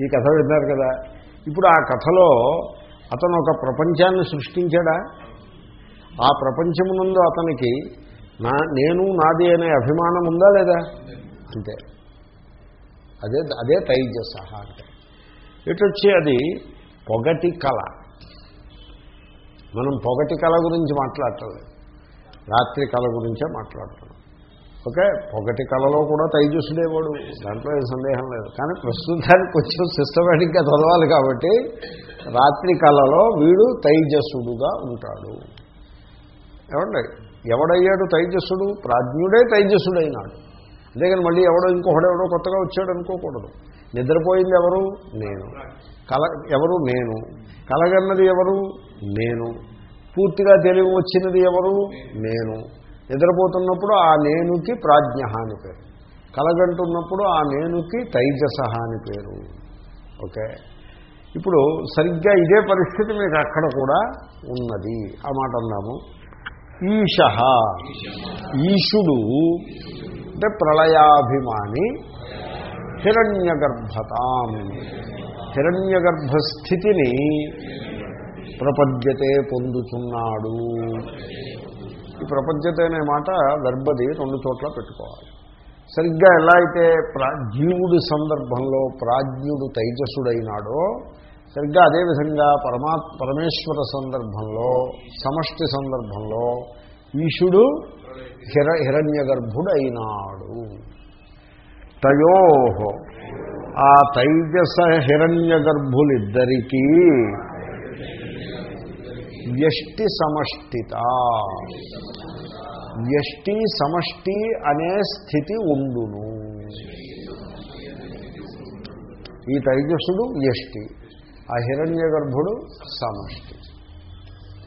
ఈ కథ విన్నారు కదా. ఇప్పుడు ఆ కథలో అతను ఒక ప్రపంచాన్ని సృష్టించాడా? ఆ ప్రపంచమునందు అతనికి నా నేను నాది అనే అభిమానం ఉందా లేదా? అంతే. అదే అదే తైజస అంటే. ఇటొచ్చి అది? పొగటి కళ. మనం పొగటి కళ గురించి మాట్లాడటం రాత్రి కళ గురించే మాట్లాడుతున్నాం. ఓకే పొగటి కళలో కూడా తైజస్సుడేవాడు. దాంట్లో ఏం సందేహం లేదు. కానీ ప్రస్తుతానికి కొంచెం సిస్టమేటిక్గా చదవాలి కాబట్టి రాత్రి కళలో వీడు తైజస్సుడుగా ఉంటాడు. ఏమండి? ఎవడయ్యాడు తైజస్సుడు? ప్రాజ్ఞుడే తైజస్సుడైనాడు. అంతేగాని మళ్ళీ ఎవడో ఇంకొకడెవడో కొత్తగా వచ్చాడు అనుకోకూడదు. నిద్రపోయింది ఎవరు? నేను. కల ఎవరు? నేను. కలగన్నది ఎవరు? నేను. పూర్తిగా తెలివి వచ్చినది ఎవరు? నేను. నిద్రపోతున్నప్పుడు ఆ నేనుకి ప్రాజ్ఞ అని పేరు. కలగంటున్నప్పుడు ఆ నేనుకి తైజస అని పేరు. ఓకే? ఇప్పుడు సరిగ్గా ఇదే పరిస్థితి మీకు అక్కడ కూడా ఉన్నది. ఆ మాట అన్నాము. ఈశ ఈశుడు. అంటే ప్రళయాభిమాని. హిరణ్య గర్భతాం హిరణ్య గర్భస్థితిని ప్రపద్యతే పొందుతున్నాడు ఈ ప్రపంచతే అనే మాట గర్భది రెండు చోట్ల పెట్టుకోవాలి. సరిగ్గా ఎలా అయితే ప్రాజ్ఞుడి సందర్భంలో ప్రాజ్ఞుడు తైజసుడైనాడో సరిగ్గా అదేవిధంగా పరమా పరమేశ్వర సందర్భంలో సమష్టి సందర్భంలో ఈశుడు హిర హిరణ్య అయినాడు తయోహో ఆ తైజస హిరణ్య గర్భులిద్దరికీ వ్యష్టి సమష్టిత వ్యష్టి సమష్టి అనే స్థితి ఉండును. ఈ తైజస్సుడు వ్యష్టి ఆ హిరణ్య గర్భుడు సమష్టి.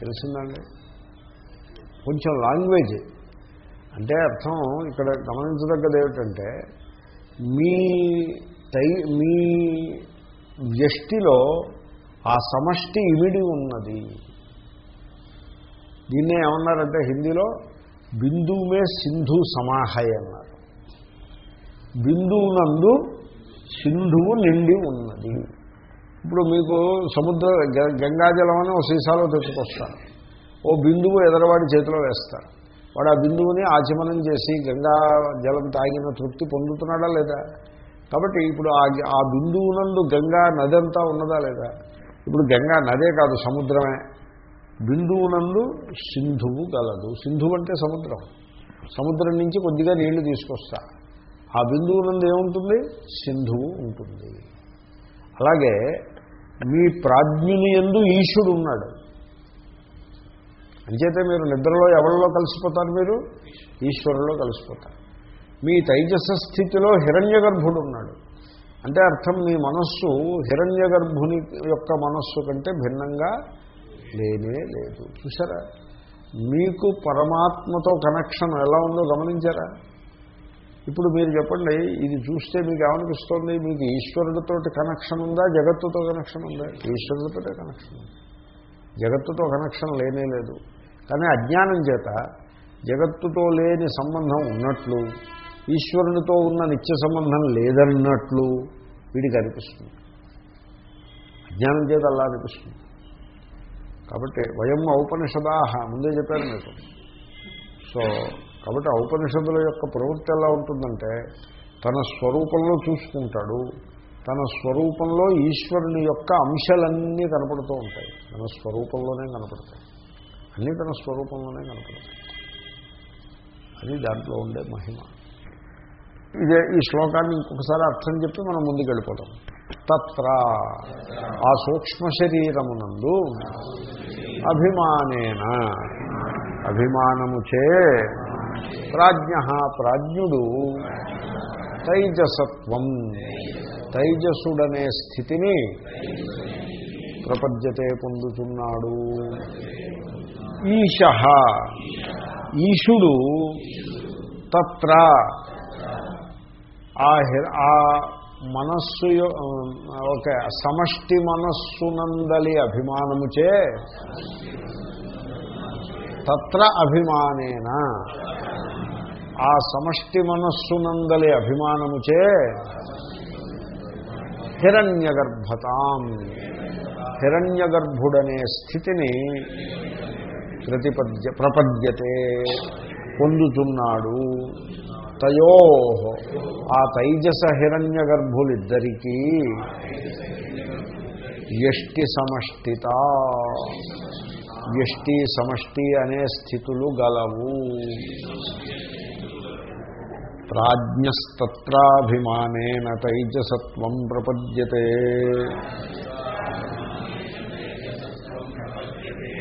తెలిసిందండి? కొంచెం లాంగ్వేజ్. అంటే అర్థం ఇక్కడ గమనించదగ్గది ఏమిటంటే మీ తై మీ వ్యష్టిలో ఆ సమష్టి ఇమిడి ఉన్నది. దీన్నే ఏమన్నారంటే హిందీలో బిందువుమే సింధు సమాహయ అన్నారు. బిందువునందు సింధువు నిండి ఉన్నది. ఇప్పుడు మీకు సముద్ర గ- గంగాజలం అని ఓ సీసాలో తెచ్చుకొస్తారు. ఓ బిందువు ఎదరవాడి చేతిలో వేస్తారు. వాడు ఆ బిందువుని ఆచమనం చేసి గంగా జలం తాగిన తృప్తి పొందుతున్నాడా లేదా? కాబట్టి ఇప్పుడు ఆ ఆ బిందువునందు గంగా నది అంతా ఉన్నదా లేదా? ఇప్పుడు గంగా నదే కాదు సముద్రమే. బిందువునందు సింధువు గలదు. సింధువు అంటే సముద్రం. సముద్రం నుంచి కొద్దిగా నీళ్ళు తీసుకొస్తా. ఆ బిందువునందు ఏముంటుంది? సింధువు ఉంటుంది. అలాగే మీ ప్రాజ్ఞుని ఎందు ఈశుడు ఉన్నాడు అంచేతే మీరు నిద్రలో ఎవరిలో కలిసిపోతారు మీరు? ఈశ్వరులో కలిసిపోతారు. మీ తైజస స్థితిలో హిరణ్య గర్భుడు ఉన్నాడు అంటే అర్థం మీ మనస్సు హిరణ్య గర్భుని యొక్క మనస్సు కంటే భిన్నంగా లేనే లేదు. చూసారా మీకు పరమాత్మతో కనెక్షన్ ఎలా ఉందో గమనించారా? ఇప్పుడు మీరు చెప్పండి ఇది చూస్తే మీకు ఏమనిపిస్తుంది? మీకు ఈశ్వరుడితో కనెక్షన్ ఉందా? జగత్తుతో కనెక్షన్ ఉందా? ఈశ్వరుడితో కనెక్షన్ ఉంది. జగత్తుతో కనెక్షన్ లేనే లేదు. కానీ అజ్ఞానం చేత జగత్తుతో లేని సంబంధం ఉన్నట్లు ఈశ్వరునితో ఉన్న నిత్య సంబంధం లేదన్నట్లు వీడికి అనిపిస్తుంది. అజ్ఞానం చేత అలా అనిపిస్తుంది. కాబట్టి వయం ఔపనిషదాహ ముందే చెప్పాను మీకు సో కాబట్టి ఔపనిషదుల యొక్క ప్రవృత్తి ఎలా ఉంటుందంటే తన స్వరూపంలో చూసుకుంటాడు తన స్వరూపంలో ఈశ్వరుని యొక్క అంశాలన్నీ కనపడుతూ ఉంటాయి. తన స్వరూపంలోనే కనపడతాయి. అన్నీ తన స్వరూపంలోనే కనపడతాయి. అది దాంట్లో ఉండే మహిమ. ఇదే ఈ శ్లోకాన్ని ఇంకొకసారి అర్థం చెప్పి మనం ముందుకు వెళ్ళిపోతాం తత్ర. ఆ సూక్ష్మ శరీరమునందు అభిమానేన. అభిమానముచే ప్రాజ్ఞ ప్రాజ్ఞుడు. తైజసత్వం. తైజసుడనే స్థితిని ప్రపద్యతే పొందుతున్నాడు. ఈశ ఈశుడు తత్ర. ఆ మనస్సు ఓకే సమష్టి మనస్సునందలి అభిమానముచే తత్ర అభిమానేన. ఆ సమష్టి మనస్సునందలి అభిమానముచే హిరణ్యగర్భతాం. హిరణ్యగర్భుడనే స్థితిని ప్రతిపద్య ప్రపద్యతే పొందుతున్నాడు. తయో. ఆ తైజస హిరణ్య గర్భులిద్దరికీ ఎష్టి సమష్టిత. ఎష్టి సమష్టి అనే స్థితులు గలవు. ప్రాజ్ఞస్తత్రాభిమానేన తైజసత్వం ప్రపద్యతే.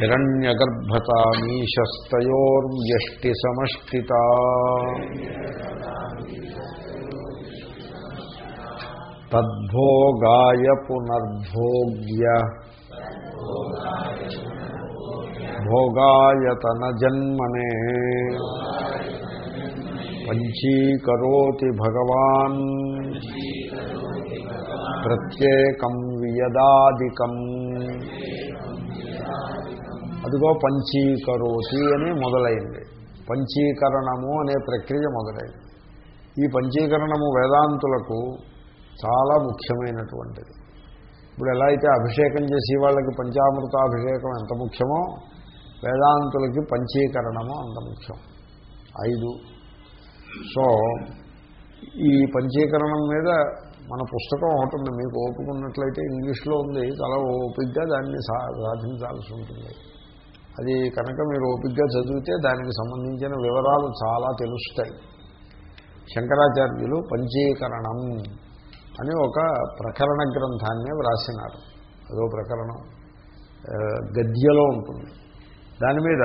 హిరణ్యగర్భతామీశస్తయోర్వ్యష్టి సమష్టిత తద్భోగాయ పునర్భోగ్య. భోగాయతన జన్మనే. పంచీకరోతి భగవాన్. ప్రత్యేకం వియదాదికం. అదిగో పంచీకరోతి అని మొదలైంది. పంచీకరణము అనే ప్రక్రియ మొదలైంది. ఈ పంచీకరణము వేదాంతులకు చాలా ముఖ్యమైనటువంటిది. ఇప్పుడు ఎలా అయితే అభిషేకం చేసి వాళ్ళకి పంచామృతాభిషేకం ఎంత ముఖ్యమో వేదాంతులకి పంచీకరణము అంత ముఖ్యం. ఐదు. సో ఈ పంచీకరణం మీద మన పుస్తకం ఒకటి మీకు ఓపుకున్నట్లయితే ఇంగ్లీష్లో ఉంది. చాలా ఓపిగ్గా దాన్ని సాధించాల్సి ఉంటుంది. అది కనుక మీరు ఓపిగ్గా చదివితే దానికి సంబంధించిన వివరాలు చాలా తెలుస్తాయి. శంకరాచార్యులు పంచీకరణం అని ఒక ప్రకరణ గ్రంథాన్ని వ్రాసినారు. అదో ప్రకరణం గద్యలో ఉంటుంది. దాని మీద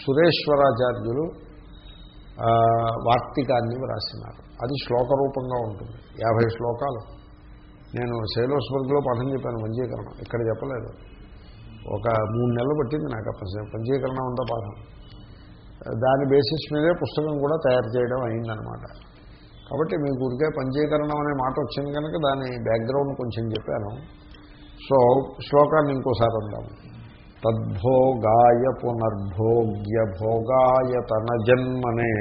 సురేశ్వరాచార్యులు వార్తికాన్ని వ్రాసినారు. అది శ్లోక రూపంగా ఉంటుంది. యాభై శ్లోకాలు. నేను శైలోస్వర్గ్లో పాఠం చెప్పాను పంచీకరణం. ఇక్కడ చెప్పలేదు. ఒక మూడు నెలలు పట్టింది నాకు పంచీకరణం అంతా పాఠం దాని బేసిస్ మీదే పుస్తకం కూడా తయారు చేయడం అయిందనమాట కాబట్టి మీ గురికే పంచీకరణం అనే మాట వచ్చింది కనుక దాని బ్యాక్గ్రౌండ్ కొంచెం చెప్పాను. సో శ్లోకాన్ని ఇంకోసారి అందాము తద్భోగాయ పునర్భోగ్య భోగాయ తన జన్మనే.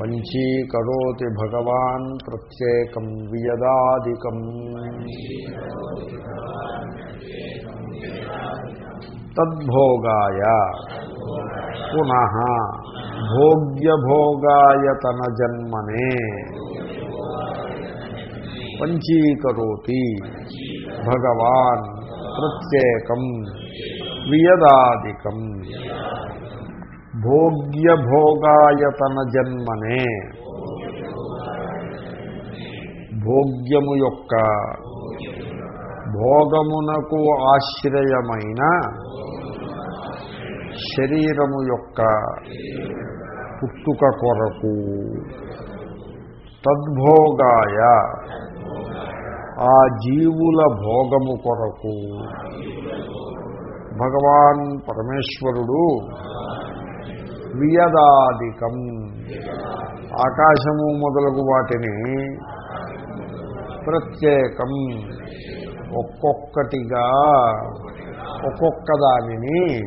పంచీకరోతి భగవాన్ ప్రత్యేకం వియదాదికం. తద్భోగాయ పునః భోగ్యభోగాయతన జన్మనే పంచీకరోతి భగవాన్ ప్రత్యేకం వియదాదికం. భోగ్యభోగాయతన జన్మనే భోగ్యము యొక్క భోగమునకు ఆశ్రయమైన శరీరము యొక్క పుట్టుక కొరకు. తద్భోగాయ ఆ జీవుల భోగము కొరకు. భగవాన్ పరమేశ్వరుడు వియదాదికం. ఆకాశము మొదలగు వాటిని ప్రత్యేకం. ఒక్కొక్కటిగా ఒక్కొక్క దానిని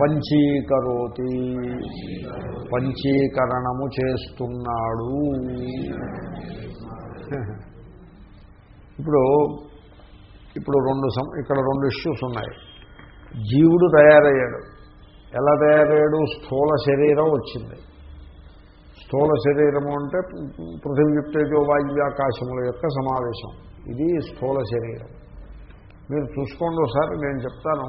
పంచీకరోతి. పంచీకరణము చేస్తున్నాడు. ఇప్పుడు ఇప్పుడు రెండు ఇక్కడ రెండు ఇష్యూస్ ఉన్నాయి. జీవుడు తయారయ్యాడు. ఎలా తయారయ్యాడు స్థూల శరీరం వచ్చింది. స్థూల శరీరము అంటే పృథివీప్తేజో వాయువ్యాకాశముల యొక్క సమావేశం. ఇది స్థూల శరీరం. మీరు చూసుకోండి ఒకసారి నేను చెప్తాను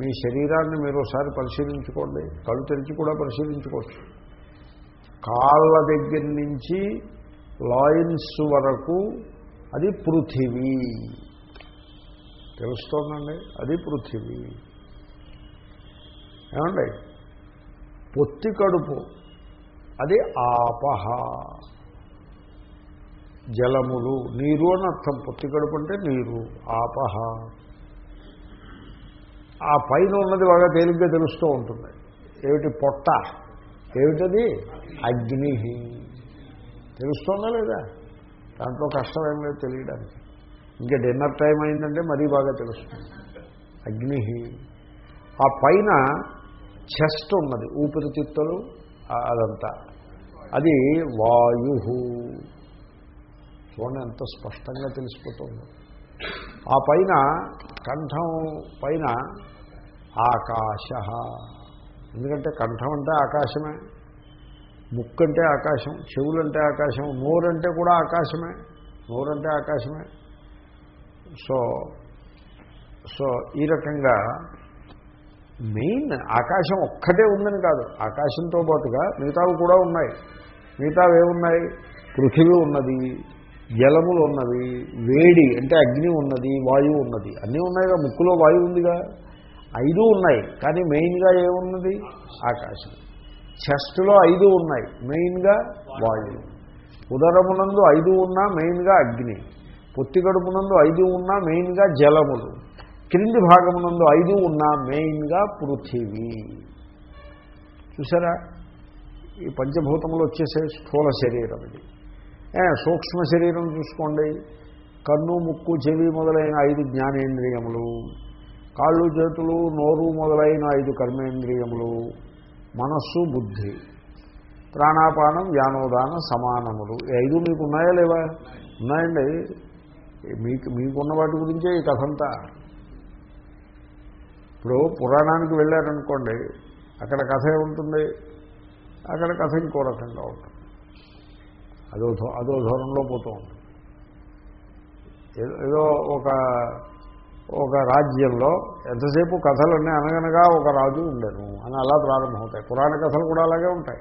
మీ శరీరాన్ని మీరు ఒకసారి పరిశీలించుకోండి. కళ్ళు తెరిచి కూడా పరిశీలించుకోవచ్చు. కాళ్ళ దగ్గర నుంచి లాయిన్స్ వరకు అది పృథివీ. తెలుస్తోందండి? అది పృథివీ. ఏమండి? పొత్తి కడుపు. అది ఆపహ. జలములు నీరు అని అర్థం. పొత్తి కడుపు అంటే నీరు ఆపహ. ఆ పైన ఉన్నది బాగా తేలిగ్గా తెలుస్తూ ఉంటుంది. ఏమిటి పొట్ట? ఏమిటది? అగ్ని. తెలుస్తుందా లేదా? దాంట్లో కష్టం ఏం లేదు తెలియడానికి. ఇంకా డిన్నర్ టైం అయిందంటే మరీ బాగా తెలుస్తుంది. అగ్ని. ఆ పైన చెస్ట్ ఉన్నది ఊపిరితిత్తులు అదంతా. అది వాయు. చూడండి ఎంత స్పష్టంగా తెలిసిపోతుంది. ఆ పైన కంఠం పైన ఆకాశ. ఎందుకంటే కంఠం అంటే ఆకాశమే ముక్కు అంటే ఆకాశం చెవులంటే ఆకాశం నోరంటే కూడా ఆకాశమే నోరంటే ఆకాశమే. సో సో ఈ రకంగా మెయిన్ ఆకాశం ఒక్కటే ఉందని కాదు. ఆకాశంతో పాటుగా మిగతావి కూడా ఉన్నాయి. మిగతావి ఏమున్నాయి? పృథివీ ఉన్నది జలములు ఉన్నవి వేడి అంటే అగ్ని ఉన్నది వాయువు ఉన్నది. అన్నీ ఉన్నాయిగా ముక్కులో వాయువు ఉందిగా? ఐదు ఉన్నాయి. కానీ మెయిన్గా ఏమున్నది? ఆకాశం. చెస్ట్లో ఐదు ఉన్నాయి. మెయిన్గా వాయువు. ఉదరమునందు ఐదు ఉన్నా మెయిన్గా అగ్ని. పొత్తి కడుపునందు ఐదు ఉన్నా మెయిన్గా జలములు. క్రింది భాగమునందు ఐదు ఉన్నా మెయిన్గా పృథివీ. చూసారా? ఈ పంచభూతములు వచ్చేసే స్థూల శరీరం ఇది. సూక్ష్మ శరీరం చూసుకోండి. కన్ను ముక్కు చెవి మొదలైన ఐదు జ్ఞానేంద్రియములు. కాళ్ళు చేతులు నోరు మొదలైన ఐదు కర్మేంద్రియములు. మనస్సు బుద్ధి. ప్రాణాపానం వ్యానోదాన సమానములు. ఐదు మీకు ఉన్నాయా లేవా? ఉన్నాయండి. మీకు మీకున్న వాటి గురించే ఈ కథంతా. ఇప్పుడు పురాణానికి వెళ్ళారనుకోండి అక్కడ కథ ఏముంటుంది? అక్కడ కథ ఇంకో రకంగా ఉంటుంది. అదో అదో ధోరణిలో పోతూ ఉంటుంది. ఏదో- ఒక ఒక రాజ్యంలో ఎంతసేపు కథలన్నీ అనగనగా ఒక రాజు ఉండేను అని అలా ప్రారంభమవుతాయి. పురాణ కథలు కూడా అలాగే ఉంటాయి.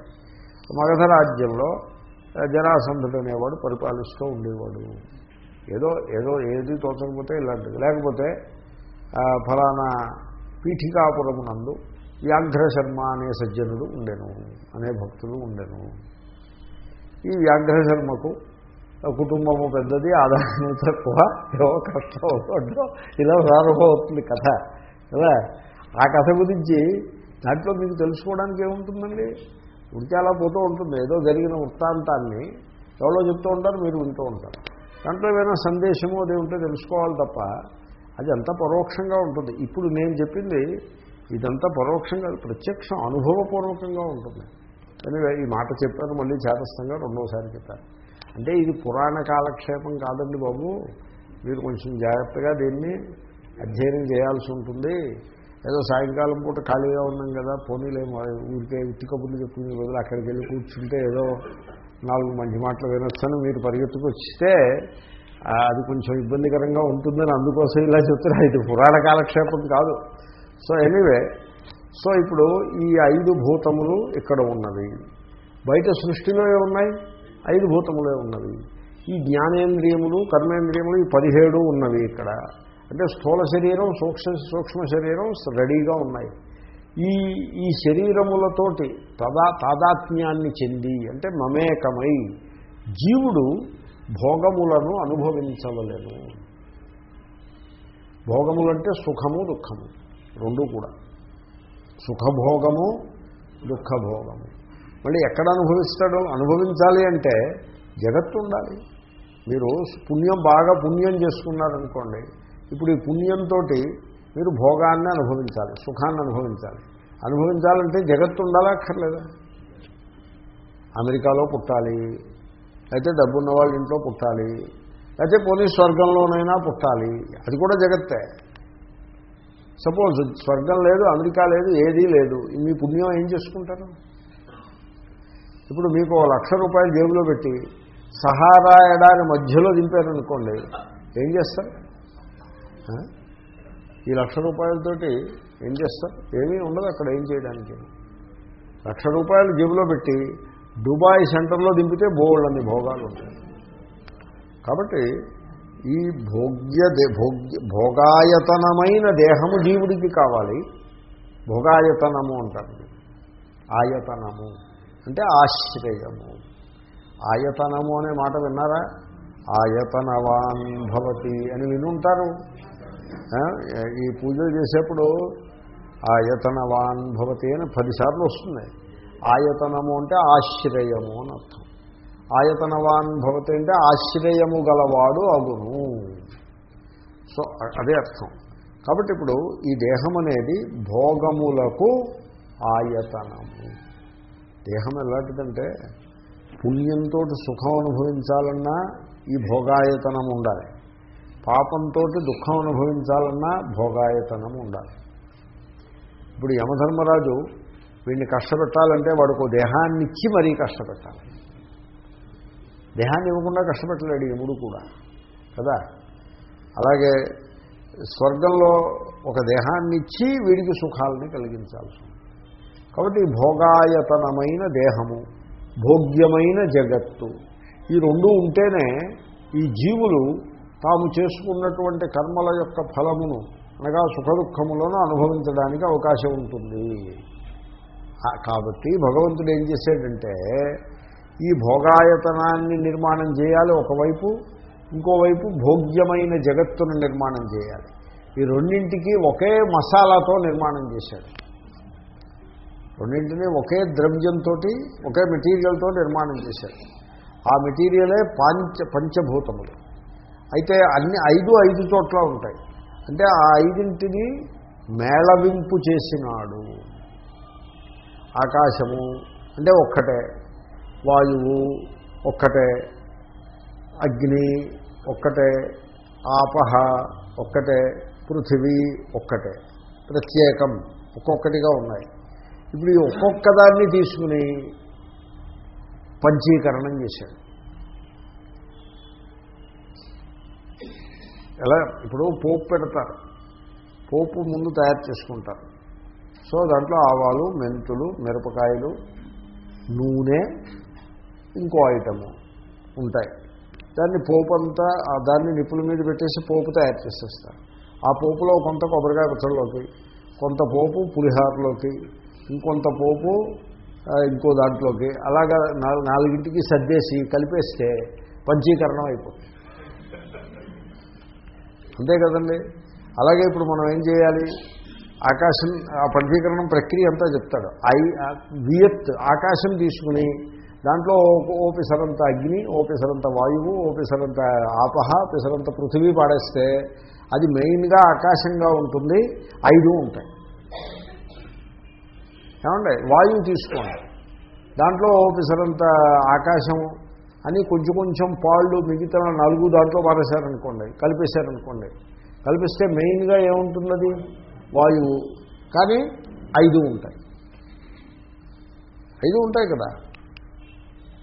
మగధ రాజ్యంలో ఆ, జరాసంధుడు అనేవాడు పరిపాలిస్తూ ఉండేవాడు. ఏదో ఏదో ఏది తోచకపోతే ఇలాంటిది. లేకపోతే ఫలానా పీఠికాపురమునందు వ్యాఘ్రశర్మ అనే సజ్జనుడు ఉండెను అనే భక్తులు ఉండెను. ఈ వ్యాఘ్రశర్మకు కుటుంబము పెద్దది ఆదాయం తక్కువ ఏవో కష్టం ఇలా ప్రారంభమవుతుంది కథ కదా? ఆ కథ గురించి దాంట్లో మీకు తెలుసుకోవడానికి ఏముంటుందండి? ఉడికి అలా పోతూ ఉంటుంది ఏదో జరిగిన వృత్తాంతాన్ని ఎవరో చెప్తూ ఉంటారు మీరు వింటూ ఉంటారు. దాంట్లో ఏమైనా సందేశము అది ఉంటే తెలుసుకోవాలి తప్ప అది అంతా పరోక్షంగా ఉంటుంది. ఇప్పుడు నేను చెప్పింది ఇదంతా పరోక్షంగా ప్రత్యక్షం అనుభవపూర్వకంగా ఉంటుంది. అని ఈ మాట చెప్పాను మళ్ళీ చేతస్థంగా రెండోసారి చెప్పాను. అంటే ఇది పురాణ కాలక్షేపం కాదండి బాబు. మీరు కొంచెం జాగ్రత్తగా దీన్ని అధ్యయనం చేయాల్సి ఉంటుంది. ఏదో సాయంకాలం పూట ఖాళీగా ఉన్నాం కదా పోనీలేము ఊరికే ఉత్తి కబుర్లు చెప్పుకునే బదులు అక్కడికి వెళ్ళి కూర్చుంటే ఏదో నాలుగు మంచి మాటలు వినొచ్చని మీరు పరిగెత్తుకు వచ్చితే అది కొంచెం ఇబ్బందికరంగా ఉంటుందని అందుకోసం ఇలా చెప్తున్నా. ఇది పురాణ కాలక్షేపం కాదు. సో ఎనీవే సో ఇప్పుడు ఈ ఐదు భూతములు ఇక్కడ ఉన్నవి. బయట సృష్టిలో ఉన్నాయి? ఐదు భూతములే ఉన్నవి. ఈ జ్ఞానేంద్రియములు కర్మేంద్రియములు ఈ పదిహేడు ఉన్నవి ఇక్కడ. అంటే స్థూల శరీరం సూక్ష్మ సూక్ష్మ శరీరం రెడీగా ఉన్నాయి. ఈ ఈ శరీరములతోటి తదా తాదాత్మ్యాన్ని చెంది అంటే మమేకమై జీవుడు భోగములను అనుభవించవలేను. భోగములంటే సుఖము దుఃఖము రెండు కూడా. సుఖభోగము దుఃఖభోగము. మళ్ళీ ఎక్కడ అనుభవిస్తాడు అనుభవించాలి అంటే జగత్తు ఉండాలి మీరు పుణ్యం బాగా పుణ్యం చేసుకున్నారనుకోండి ఇప్పుడు ఈ పుణ్యంతో మీరు భోగాన్ని అనుభవించాలి సుఖాన్ని అనుభవించాలి. అనుభవించాలంటే జగత్తు ఉండాలా అక్కర్లేదా అమెరికాలో పుట్టాలి అయితే డబ్బున్న వాళ్ళ ఇంట్లో పుట్టాలి. అయితే పోనీ స్వర్గంలోనైనా పుట్టాలి. అది కూడా జగత్తే. సపోజ్ స్వర్గం లేదు అమెరికా లేదు ఏదీ లేదు. మీ పుణ్యం ఏం చేసుకుంటారు? ఇప్పుడు మీకు లక్ష రూపాయలు జేబులో పెట్టి సహారా ఎడారి మధ్యలో దింపారనుకోండి ఏం చేస్తారు? ఈ లక్ష రూపాయలతోటి ఏం చేస్తారు? ఏమీ ఉండదు అక్కడ ఏం చేయడానికి. లక్ష రూపాయలు జేబులో పెట్టి దుబాయ్ సెంటర్లో దింపితే బోళ్ళని భోగాలు ఉంటాయి. కాబట్టి ఈ భోగ్య దే- భోగ్య భోగాయతనమైన దేహము జీవుడికి కావాలి. భోగాయతనము అంటారు. ఆయతనము. అంటే ఆశ్రయము. ఆయతనము అనే మాట విన్నారా? ఆయతనవాన్ భవతి అని వినుంటారు. ఈ పూజలు చేసేప్పుడు ఆయతనవాన్ భవతి అని పదిసార్లు వస్తుంది ఆయతనము అంటే ఆశ్రయము అని అర్థం. ఆయతనవాన్ భవతి అంటే ఆశ్రయము గలవాడు అగును. సో అదే అర్థం. కాబట్టి ఇప్పుడు ఈ దేహం అనేది భోగములకు ఆయతనము. దేహం ఎలాంటిదంటే పుణ్యంతో సుఖం అనుభవించాలన్నా ఈ భోగాయతనం ఉండాలి. పాపంతో దుఃఖం అనుభవించాలన్నా భోగాయతనం ఉండాలి. ఇప్పుడు యమధర్మరాజు వీడిని కష్టపెట్టాలంటే వాడికి దేహాన్ని ఇచ్చి మరీ కష్టపెట్టాలి. దేహాన్ని ఇవ్వకుండా కష్టపెట్టలేడు ఎముడు కూడా కదా? అలాగే స్వర్గంలో ఒక దేహాన్ని ఇచ్చి వీడికి సుఖాలని కలిగించాల్సి ఉంది కాబట్టి భోగాయతనమైన దేహము భోగ్యమైన జగత్తు ఈ రెండు ఉంటేనే ఈ జీవులు తాము చేసుకున్నటువంటి కర్మల యొక్క ఫలమును అనగా సుఖదుఖములను అనుభవించడానికి అవకాశం ఉంటుంది. కాబట్టి భగవంతుడు ఏం చేశాడంటే ఈ భోగాయతనాన్ని నిర్మాణం చేయాలి ఒకవైపు ఇంకోవైపు భోగ్యమైన జగత్తును నిర్మాణం చేయాలి. ఈ రెండింటికి ఒకే మసాలాతో నిర్మాణం చేశాడు. రెండింటినీ ఒకే ద్రవ్యంతో ఒకే మెటీరియల్తో నిర్మాణం చేశాడు. ఆ మెటీరియలే పంచ పంచభూతములు. అయితే అన్ని ఐదు ఐదు చోట్ల ఉంటాయి. అంటే ఆ ఐదింటిని మేళవింపు చేసినాడు. ఆకాశము అంటే ఒక్కటే వాయువు ఒక్కటే అగ్ని ఒక్కటే ఆపహ ఒక్కటే పృథివీ ఒక్కటే ప్రత్యేకం ఒక్కొక్కటిగా ఉన్నాయి. ఇప్పుడు ఈ ఒక్కొక్క దాన్ని తీసుకుని పంచీకరణం చేశాడు. ఎలా? ఇప్పుడు పోపు పెడతారు. పోపు ముందు తయారు చేసుకుంటారు. సో దాంట్లో ఆవాలు మెంతులు మిరపకాయలు నూనె ఇంకో ఐటము ఉంటాయి. దాన్ని పోపు అంతా దాన్ని నిప్పుల మీద పెట్టేసి పోపు తయారు చేసేస్తారు. ఆ పోపులో కొంత కొబ్బరికాయ పచ్చడిలోకి కొంత పోపు పులిహారలోకి ఇంకొంత పోపు ఇంకో దాంట్లోకి అలాగా నాలుగింటికి సర్దేసి కలిపేస్తే పంచీకరణం అయిపోతుంది. అంతే కదండి? అలాగే ఇప్పుడు మనం ఏం చేయాలి? ఆకాశం ఆ పంచీకరణం ప్రక్రియ అంతా చెప్తాడు. ఐ వియత్ ఆకాశం తీసుకుని దాంట్లో ఓ- అగ్ని ఓ వాయువు ఓ ఆపహ పిసరంత పృథివీ పాడేస్తే అది మెయిన్గా ఆకాశంగా ఉంటుంది ఐదు ఉంటాయి. ఏమండి? వాయువు తీసుకోండి. దాంట్లో ఓ ఆకాశం అని కొంచెం కొంచెం పాళ్ళు మిగతా నలుగు దాంట్లో పారేశారనుకోండి కలిపేశారనుకోండి. కలిపిస్తే మెయిన్గా ఏముంటున్నది వాయువు. కానీ ఐదు ఉంటాయి. ఐదు ఉంటాయి కదా.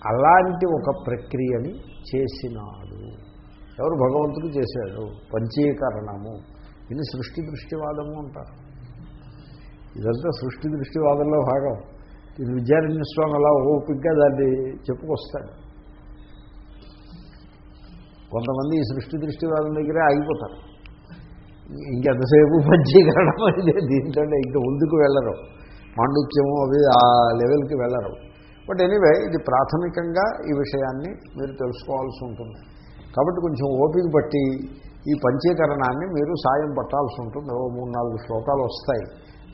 అలాంటి ఒక ప్రక్రియని చేసినాడు. ఎవరు భగవంతుడు చేశాడు? పంచీకరణము. ఇది సృష్టి దృష్టివాదము అంటారు. ఇదంతా సృష్టి దృష్టివాదంలో భాగం. ఇది విద్యారణ్య స్వామి అలా ఓపిక్గా దాన్ని చెప్పుకొస్తాడు. కొంతమంది ఈ సృష్టి దృష్టివాదం దగ్గరే ఆగిపోతారు. ఇంకెంతసేపు మజ్జీకరణం ఇదే దీంట్లో ఇంక ముందుకు వెళ్ళరు. పాండిత్యము అవి ఆ లెవెల్కి వెళ్ళరు. బట్ ఎనీవే ఇది ప్రాథమికంగా ఈ విషయాన్ని మీరు తెలుసుకోవాల్సి ఉంటుంది. కాబట్టి కొంచెం ఓపిక బట్టి ఈ పంచీకరణాన్ని మీరు సాయం పట్టాల్సి ఉంటుంది. ఓ మూడు నాలుగు శ్లోకాలు వస్తాయి.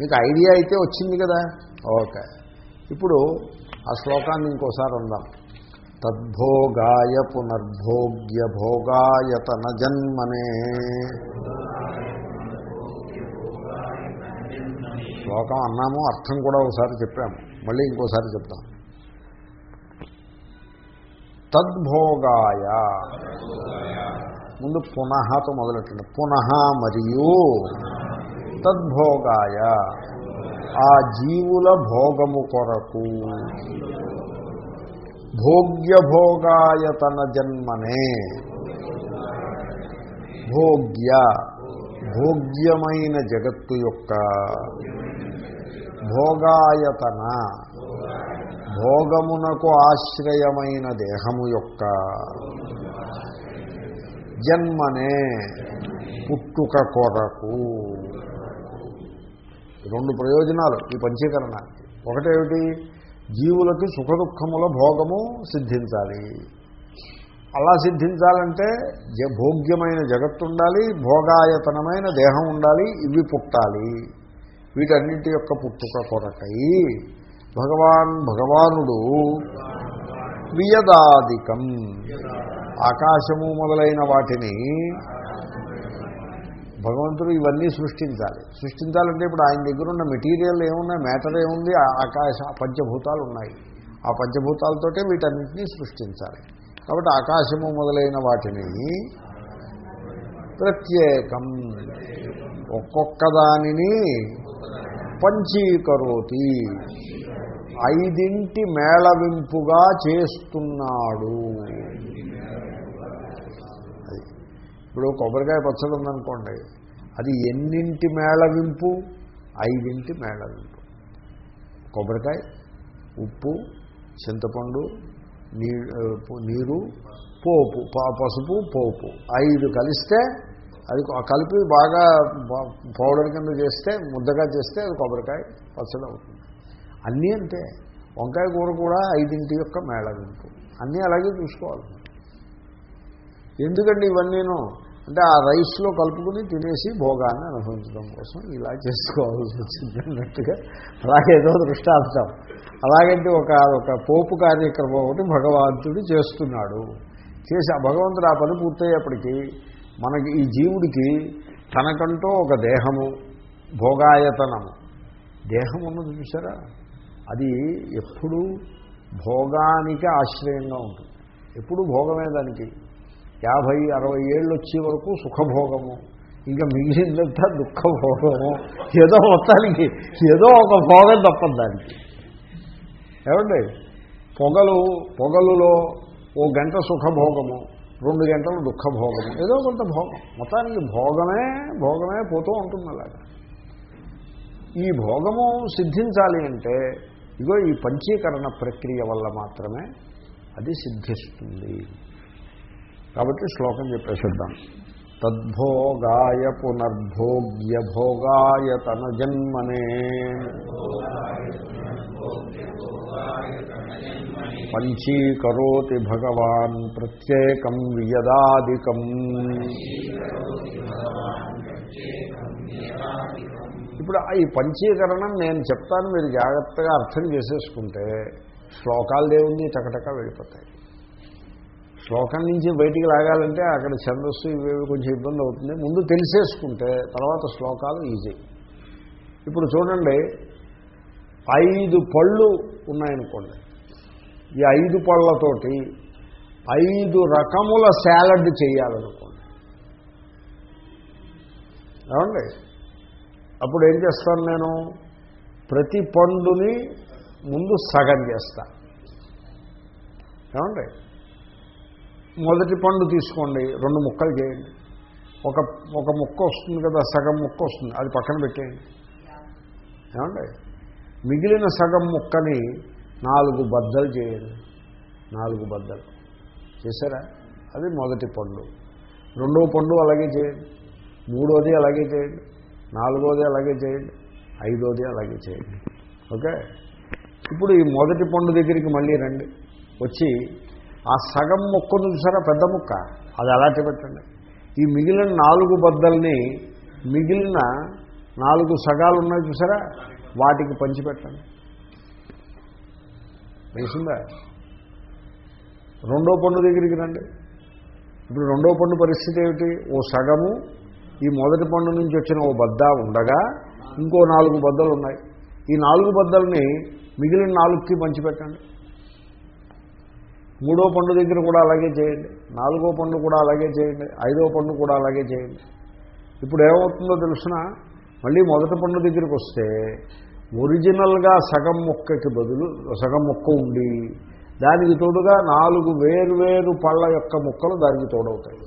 మీకు ఐడియా అయితే వచ్చింది కదా? ఓకే. ఇప్పుడు ఆ శ్లోకాన్ని ఇంకోసారి అందాం. తద్భోగాయ పునర్భోగ్య భోగాయతన జన్మనే శ్లోకం అన్నాము అర్థం కూడా ఒకసారి చెప్పాము. మళ్ళీ ఇంకోసారి చెప్తాం. తద్భోగాయ. ముందు పునఃతో మొదలెట్టండి. పునః మరియు తద్భోగాయ. ఆ జీవుల భోగము కొరకు. భోగ్యభోగాయతన జన్మనే. భోగ్య భోగ్యమైన జగత్తు యొక్క భోగాయతన. భోగమునకు ఆశ్రయమైన దేహము యొక్క జన్మనే పుట్టుక కొరకు. రెండు ప్రయోజనాలు ఈ పంచీకరణానికి ఒకటేమిటి? జీవులకి సుఖదుఖముల భోగము సిద్ధించాలి. అలా సిద్ధించాలంటే జ- భోగ్యమైన జగత్తు ఉండాలి భోగాయతనమైన దేహం ఉండాలి ఇవి పుట్టాలి. వీటన్నింటి యొక్క పుట్టుక కొరకై భగవాన్ భగవానుడు వియదాదికం. ఆకాశము మొదలైన వాటిని భగవంతుడు ఇవన్నీ సృష్టించాలి. సృష్టించాలంటే ఇప్పుడు ఆయన దగ్గర ఉన్న మెటీరియల్ ఏమున్నాయి మ్యాటర్ ఏముంది ఆ ఆకాశ పంచభూతాలు ఉన్నాయి. ఆ పంచభూతాలతోటే వీటన్నింటినీ సృష్టించాలి. కాబట్టి ఆకాశము మొదలైన వాటిని ప్రత్యేకం. ఒక్కొక్క దానిని పంచీకరోతి ఐదింటి మేళవింపుగా చేస్తున్నాడు. అది. ఇప్పుడు కొబ్బరికాయ పచ్చడి ఉందనుకోండి అది ఎన్నింటి మేళవింపు? ఐదింటి మేళవింపు. కొబ్బరికాయ ఉప్పు చింతపండు నీ నీరు పోపు పసుపు పోపు. ఐదు కలిస్తే అది కలిపి బాగా పౌడర్ కింద చేస్తే ముద్దగా చేస్తే అది కొబ్బరికాయ పచ్చడి అవుతుంది. అన్నీ అంతే వంకాయ కూర కూడా ఐదింటి యొక్క మేళవింపు. అన్నీ అలాగే చూసుకోవాలి. ఎందుకండి ఇవన్నీను? అంటే ఆ రైస్లో కలుపుకుని తినేసి భోగాన్ని అనుభవించడం కోసం ఇలా చేసుకోవాల్సి వచ్చింది అన్నట్టుగా అలాగే ఏదో దృష్టాంతం. అలాగంటే ఒక ఒక పోపు కార్యక్రమం ఒకటి భగవంతుడు చేస్తున్నాడు. చేసి ఆ భగవంతుడు ఆ పని పూర్తయ్యేప్పటికీ మనకి ఈ జీవుడికి తనకంటూ ఒక దేహము భోగాయతనము. దేహం ఉన్నది చూసారా అది ఎప్పుడూ భోగానికి ఆశ్రయంగా ఉంటుంది. ఎప్పుడు భోగమే దానికి. యాభై అరవై ఏళ్ళు వచ్చే వరకు సుఖభోగము. ఇంకా మిగిలిందంతా దుఃఖభోగము. ఏదో మొత్తానికి ఏదో ఒక భోగం తప్పదు దానికి. ఏమండి? పొగలు పొగలులో ఓ గంట సుఖభోగము. రెండు గంటలు దుఃఖభోగం. ఏదో కొంత భోగం. మొత్తానికి భోగమే భోగమే పోతూ ఉంటుంది అలాగా. ఈ భోగము సిద్ధించాలి అంటే ఇగో ఈ పంచీకరణ ప్రక్రియ వల్ల మాత్రమే అది సిద్ధిస్తుంది. కాబట్టి శ్లోకం చెప్పేసిద్దాం. తద్భోగాయ పునర్భోగ్య భోగాయ తన జన్మనే. పంచీకరోతి భగవాన్ ప్రత్యేకం వియదాదికం. ఇప్పుడు ఈ పంచీకరణం నేను చెప్తాను మీరు జాగ్రత్తగా అర్థం చేసేసుకుంటే శ్లోకాలు దేవుంది టకటక వెళ్ళిపోతాయి. శ్లోకం నుంచి బయటికి లాగాలంటే అక్కడ ఛందస్సు ఇవేవి కొంచెం ఇబ్బంది అవుతుంది. ముందు తెలిసేసుకుంటే తర్వాత శ్లోకాలు ఈజీ. ఇప్పుడు చూడండి ఐదు పళ్ళు ఉన్నాయనుకోండి. ఈ ఐదు పళ్ళతోటి ఐదు రకముల శాలడ్ చేయాలనుకోండి. ఏమండి? అప్పుడు ఏం చేస్తాను నేను? ప్రతి పండుని ముందు సగం చేస్తా. ఏమండి? మొదటి పండు తీసుకోండి రెండు ముక్కలు చేయండి. ఒక ఒక ముక్క వస్తుంది కదా సగం ముక్క వస్తుంది అది పక్కన పెట్టేయండి. ఏమండి? మిగిలిన సగం ముక్కని నాలుగు బద్దలు చేయండి నాలుగు బద్దలు. చేశారా? అది మొదటి పండు. రెండవ పండు అలాగే చేయండి. మూడోది అలాగే చేయండి. నాలుగోది అలాగే చేయండి. ఐదోది అలాగే చేయండి. ఓకే? ఇప్పుడు ఈ మొదటి పండు దగ్గరికి మళ్ళీ రండి. వచ్చి ఆ సగం ముక్కను చూసారా? పెద్ద ముక్క. అది అలాంటి పెట్టండి ఈ మిగిలిన నాలుగు బద్దల్ని మిగిలిన నాలుగు సగాలు ఉన్నాయి చూసారా? వాటికి పంచిపెట్టండి. వేసిందా రెండో పండు దగ్గరికి రండి. ఇప్పుడు రెండో పండు పరిస్థితి ఏమిటి? ఓ సగము ఈ మొదటి పండు నుంచి వచ్చిన ఓ బద్ద ఉండగా ఇంకో నాలుగు బద్దలు ఉన్నాయి. ఈ నాలుగు బద్దల్ని మిగిలిన నాలుగుకి పంచిపెట్టండి. మూడో పండు దగ్గర కూడా అలాగే చేయండి. నాలుగో పండు కూడా అలాగే చేయండి. ఐదో పండు కూడా అలాగే చేయండి. ఇప్పుడు ఏమవుతుందో తెలుసిన? మళ్ళీ మొదటి పండు దగ్గరికి వస్తే ఒరిజినల్గా సగం ముక్కకి బదులు సగం ముక్క ఉండి దానికి తోడుగా నాలుగు వేరు పళ్ళ యొక్క ముక్కలు దానికి తోడవుతాయి.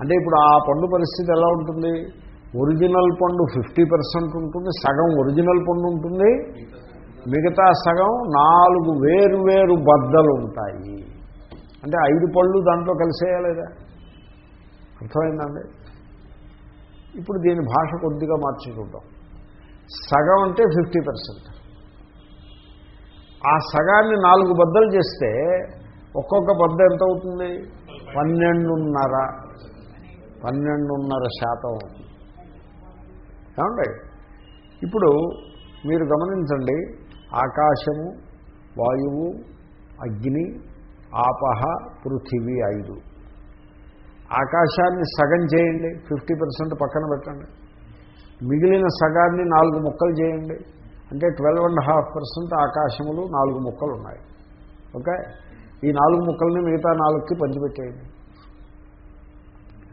అంటే ఇప్పుడు ఆ పండు పరిస్థితి ఎలా ఉంటుంది? ఒరిజినల్ పండు ఫిఫ్టీ పర్సెంట్ ఉంటుంది సగం ఒరిజినల్ పండు ఉంటుంది. మిగతా సగం నాలుగు వేరు వేరు బద్దలు ఉంటాయి. అంటే ఐదు పళ్ళు దాంట్లో కలిసేయలేదా అర్థమైందండి ఇప్పుడు దీని భాష కొద్దిగా మార్చి చూద్దాం. సగం అంటే ఫిఫ్టీ పర్సెంట్. ఆ సగాన్ని నాలుగు బద్దలు చేస్తే ఒక్కొక్క బద్ద ఎంత అవుతుంది? పన్నెండున్నర. పన్నెండున్నర శాతం అవుతుంది. ఏమండి? ఇప్పుడు మీరు గమనించండి ఆకాశము వాయువు అగ్ని ఆపహ పృథివీ ఐదు. ఆకాశాన్ని సగం చేయండి ఫిఫ్టీ పర్సెంట్ పక్కన పెట్టండి. మిగిలిన సగాన్ని నాలుగు ముక్కలు చేయండి. అంటే ట్వెల్వ్ అండ్ హాఫ్ పర్సెంట్ ఆకాశములు నాలుగు ముక్కలు ఉన్నాయి. ఓకే? ఈ నాలుగు ముక్కల్ని మిగతా నాలుగుకి పంచిపెట్టేయండి.